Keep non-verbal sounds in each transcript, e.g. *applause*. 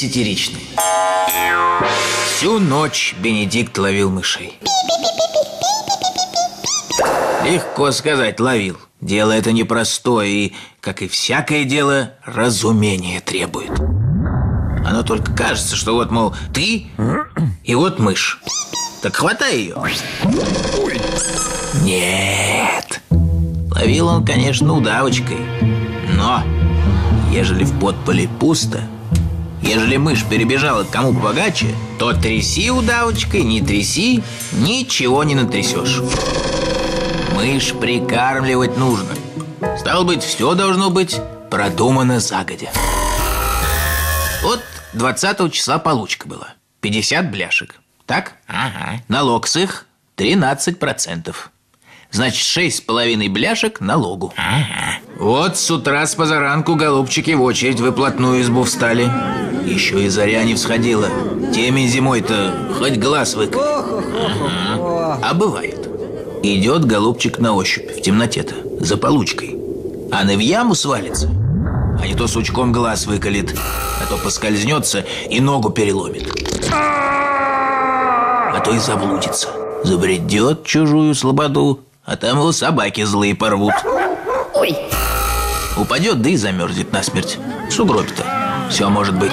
десятиричный. Всю ночь Бенедикт ловил мышей. Легко сказать, ловил. Дело это непростое и, как и всякое дело, разумение требует. Оно только кажется, что вот, мол, ты и вот мышь. Так хватай ее. Нет. Ловил он, конечно, удавочкой. Но, ежели в подполе пусто, ежели мышь перебежала к кому побогаче, то тряси удавочкой, не тряси, ничего не натрясешь. Мышь прикармливать нужно. Стало быть, все должно быть продумано загодя. Вот 20 числа получка была. 50 бляшек. Так? Ага. Налог с их 13%. Значит, шесть с половиной бляшек налогу. Ага. Вот с утра с позаранку голубчики в очередь в выплатную избу встали. Еще и заря не всходила. Темень зимой-то хоть глаз выколи. А бывает. Идет голубчик на ощупь в темноте-то, за получкой. А на в яму свалится. А не то сучком глаз выколет, а то поскользнется и ногу переломит. А то и заблудится. Забредет чужую слободу, а там его собаки злые порвут. Ой, Упадет, да и замерзнет насмерть. В сугробе-то. Все может быть.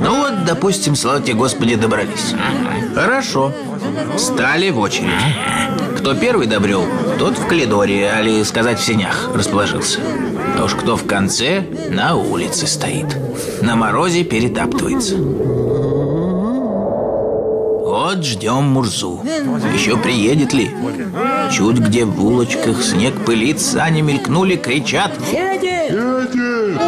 Ну вот, допустим, слава тебе, Господи, добрались. Хорошо. Встали в очередь. Кто первый добрел, тот в коридоре, али сказать в сенях расположился. А уж кто в конце, на улице стоит. На морозе перетаптывается. Вот ждем Мурзу. Еще приедет ли? Чуть где в улочках снег пылит, сани мелькнули, кричат. Едет! Едет!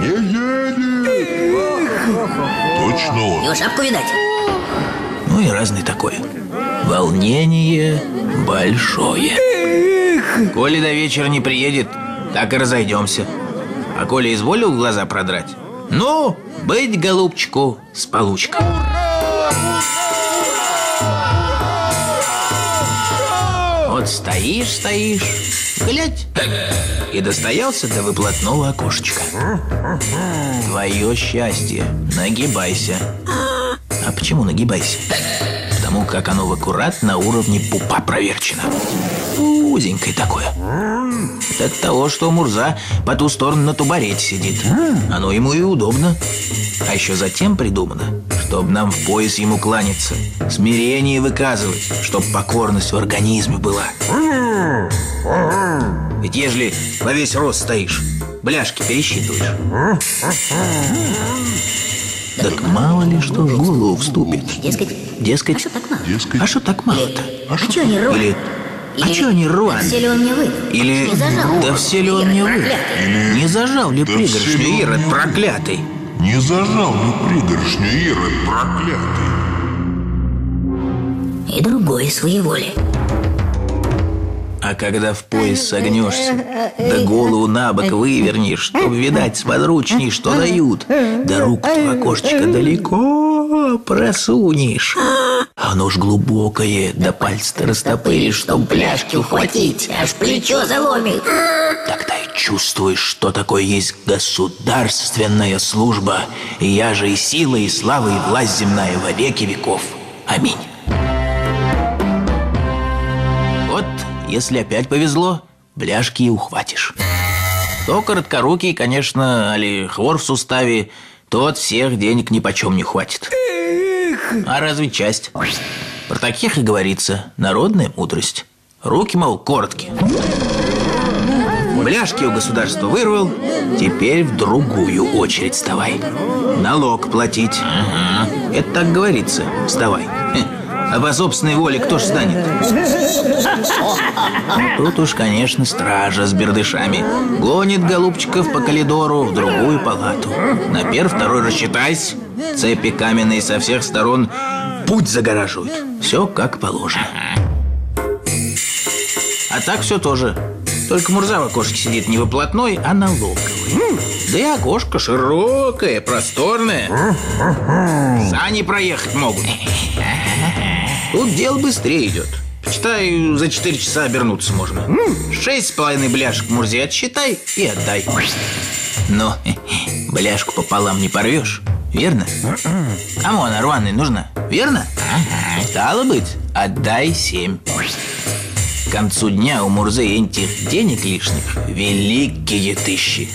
Не едет! Не едет! Точно он. его шапку видать? Ну и разное такое. Волнение большое. Коли до вечера не приедет, так и разойдемся. А Коля изволил глаза продрать? Ну, быть голубчику с получкой. Вот стоишь, стоишь, глядь, и достоялся до выплатного окошечка. Твое счастье, нагибайся. А почему нагибайся? Потому как оно в аккурат на уровне пупа проверчено. Узенькое такое. От того, что Мурза по ту сторону на тубарете сидит. Оно ему и удобно. А еще затем придумано, чтобы нам в пояс ему кланяться, смирение выказывать, чтоб покорность в организме была. Ведь ежели во весь рост стоишь, бляшки пересчитываешь. Так мало ли что в голову вступит. Дескать, Дескать, а что так мало? Дескать, а что так мало-то? А что они рвали? Или, а что они рвали? Все ли он мне вы? Или, Не зажал? да все ли он не вы? Не зажал ли Да пригоршню Ирод проклятый? не зажал ли пригоршню Ирод проклятый? И другое своеволие. А когда в пояс согнешься, да голову на бок вывернешь, чтоб видать сподручней, что дают, да руку в окошечко далеко просунешь. Оно ж глубокое, да пальцы-то растопыришь, чтоб пляшки ухватить. Аж плечо заломит. Тогда и чувствуешь, что такое есть государственная служба, я же и сила, и слава, и власть земная во веки веков. Аминь. Если опять повезло, бляшки и ухватишь. Кто короткорукий, конечно, али хвор в суставе, тот всех денег ни почем не хватит. А разве часть? Про таких и говорится народная мудрость. Руки, мол, короткие. Бляшки у государства вырвал, теперь в другую очередь вставай. Налог платить. Это так говорится, вставай. А по собственной воле кто ж станет? Тут уж, конечно, стража с бердышами. Гонит голубчиков по коридору в другую палату. На первый, второй рассчитайся. Цепи каменные со всех сторон путь загораживают. Все как положено. А так все тоже. Только Мурза в окошке сидит не выплатной, а налоговый. Да и окошко широкое, просторное. Сани проехать могут. Тут дело быстрее идет. Почитай, за 4 часа обернуться можно. Шесть с половиной бляшек Мурзе отсчитай и отдай. Но *laughs* бляшку пополам не порвешь, верно? Кому она рваная нужна, верно? Стало быть, отдай семь. К концу дня у Мурзы этих денег лишних великие тысячи.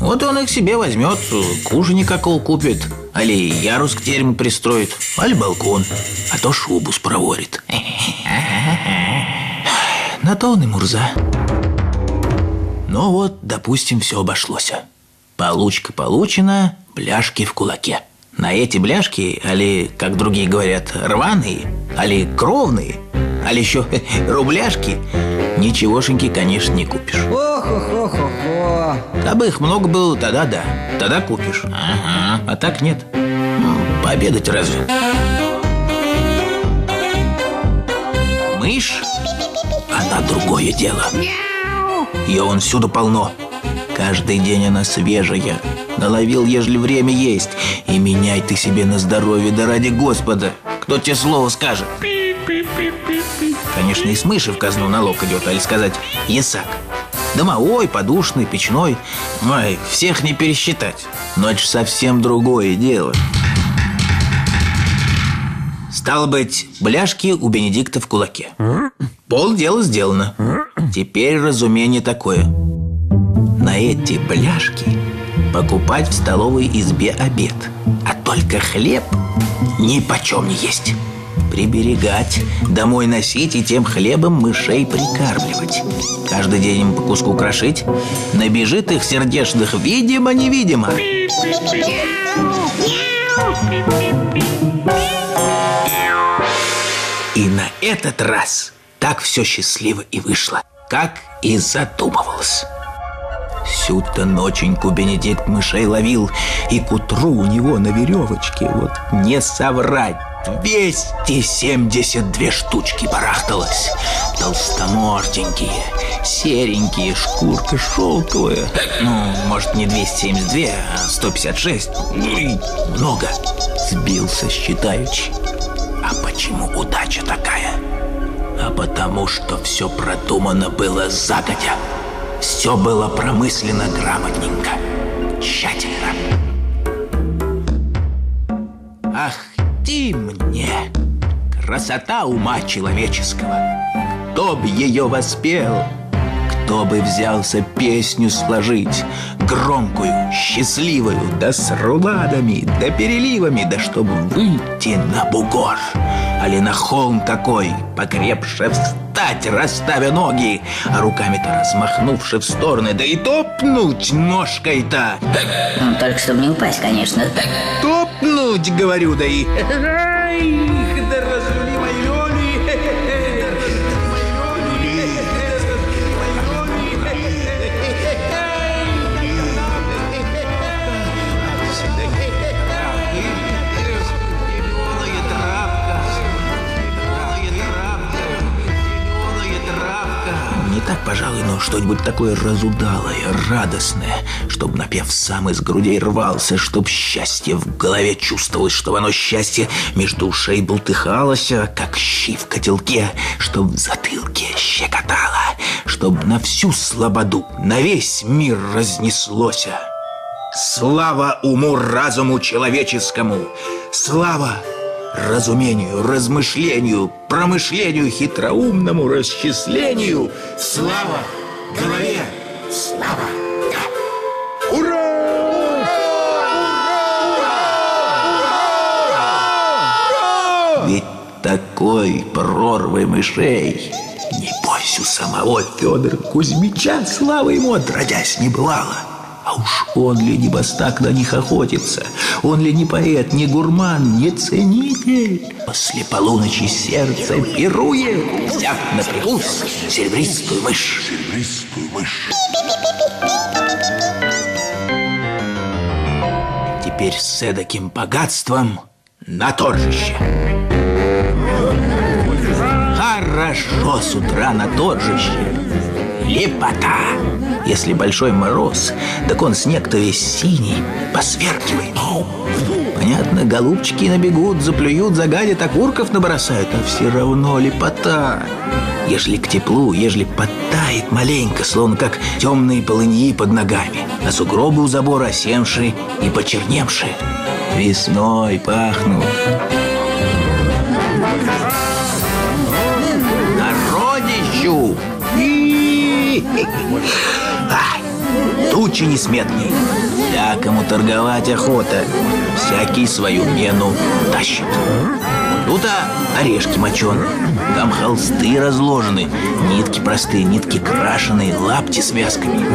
Вот он их себе возьмет, кужи никакого купит, али ярус к терему пристроит, али балкон, а то шубу спроворит. *laughs* На то он и Мурза. Ну вот, допустим, все обошлось. Получка получена, бляшки в кулаке. На эти бляшки, али, как другие говорят, рваные, али кровные, али еще *laughs* рубляшки, ничегошеньки, конечно, не купишь. Ох-ох-ох-ох. Кабы их много было, тогда да, тогда купишь. Ага, а так нет. М, Пообедать разве? Мышь, она другое дело. Ее он всюду полно. Каждый день она свежая. Наловил, ежели время есть. И меняй ты себе на здоровье, да ради Господа. Кто тебе слово скажет? Конечно, и с мыши в казну налог идет, али сказать ясак. Домовой, подушный, печной. Ой, всех не пересчитать. Но это ж совсем другое дело. Стало быть, бляшки у Бенедикта в кулаке. Пол дела сделано. Теперь разумение такое. На эти бляшки покупать в столовой избе обед. А только хлеб ни почем не есть. Приберегать, домой носить и тем хлебом мышей прикармливать. Каждый день им по куску крошить. Набежит их сердечных видимо-невидимо. И на этот раз так все счастливо и вышло, как и задумывалось. Всю-то ноченьку Бенедикт мышей ловил, и к утру у него на веревочке, вот не соврать, 272 штучки барахталось. Толстоморденькие, серенькие, шкурка шелковая. Ну, может, не 272, а 156. Ну много. Сбился считаючи. А почему удача такая? А потому что все продумано было загодя. Все было промыслено грамотненько, тщательно. Ах ты мне, красота ума человеческого! Кто б ее воспел? Кто бы взялся песню сложить Громкую, счастливую Да с руладами, да переливами Да чтобы выйти на бугор Али на холм такой Покрепше встать, расставя ноги А руками-то размахнувши в стороны Да и топнуть ножкой-то Ну, только чтобы не упасть, конечно. Топнуть, говорю, да и... *laughs* так, пожалуй, но что-нибудь такое разудалое, радостное, чтобы напев сам из грудей рвался, чтоб счастье в голове чувствовалось, чтобы оно счастье между ушей бултыхалось, как щи в котелке, чтоб в затылке щекотало, чтоб на всю слободу, на весь мир разнеслось. Слава уму, разуму человеческому! Слава разумению, размышлению, промышлению, хитроумному расчислению! Слава голове! Слава! Ура! Ведь такой прорвы мышей Не бойся у самого Федора Кузьмича Слава ему отродясь не бывало уж он ли не бастак на них охотится? Он ли не поэт, не гурман, не ценитель? После полуночи сердце пирует, взяв на прикус серебристую мышь. Серебристую мышь. Теперь с эдаким богатством на торжище. Хорошо с утра на торжище. Лепота. Если большой мороз, так он снег-то весь синий, посверкивает. Понятно, голубчики набегут, заплюют, загадят, окурков набросают, а все равно лепота. Ежели к теплу, ежели подтает маленько, словно как темные полыньи под ногами, а сугробы у забора осевшие и почерневшие. Весной пахнут. Ай, тучи несметные. Всякому торговать охота. Всякий свою мену тащит. Тут а орешки моченые, там холсты разложены, нитки простые, нитки крашеные, лапти с вязками.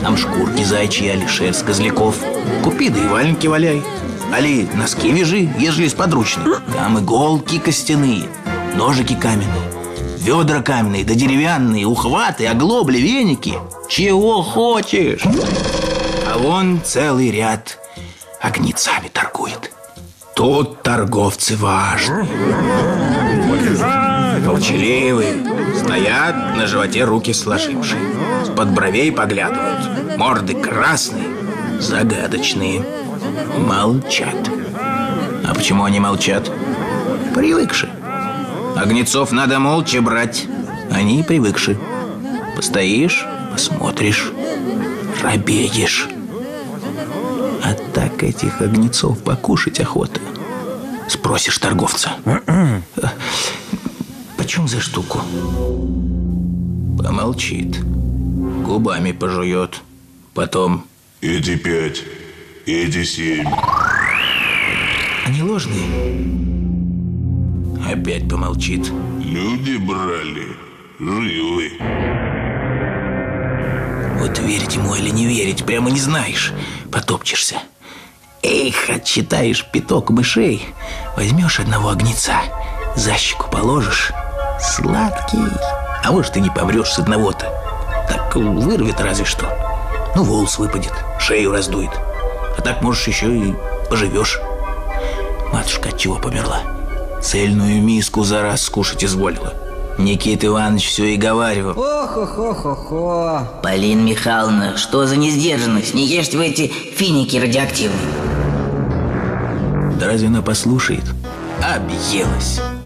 Там шкурки зайчьи, али шерсть козляков. Купи, да и валенки валяй. Али носки вяжи, ежели из подручных. Там иголки костяные, ножики каменные, ведра каменные, да деревянные, ухваты, оглобли, веники. Чего хочешь? А вон целый ряд огнецами торгует. Тут торговцы важные. Молчаливые, стоят на животе руки сложившие. С-под бровей поглядывают. Морды красные, загадочные. Молчат. А почему они молчат? Привыкши. Огнецов надо молча брать. Они привыкши. Постоишь, посмотришь, робеешь. А так этих огнецов покушать охота. Спросишь торговца. Почем за штуку? Помолчит. Губами пожует. Потом Эти пять, эти семь. Они ложные. Опять помолчит. Люди брали, живы. Вот верить ему или не верить, прямо не знаешь. Потопчешься. Эх, отчитаешь пяток мышей, возьмешь одного огнеца, за щеку положишь. Сладкий. А может, и не помрешь с одного-то. Так вырвет разве что. Ну, волос выпадет, шею раздует. А так, можешь, еще и поживешь. Матушка от чего померла? Цельную миску за раз скушать изволила. Никита Иванович все и говаривал. Ох-охо-хо-хо. Полина Михайловна, что за несдержанность? Не ешьте вы эти финики радиоактивные. Да разве она послушает? Объелась.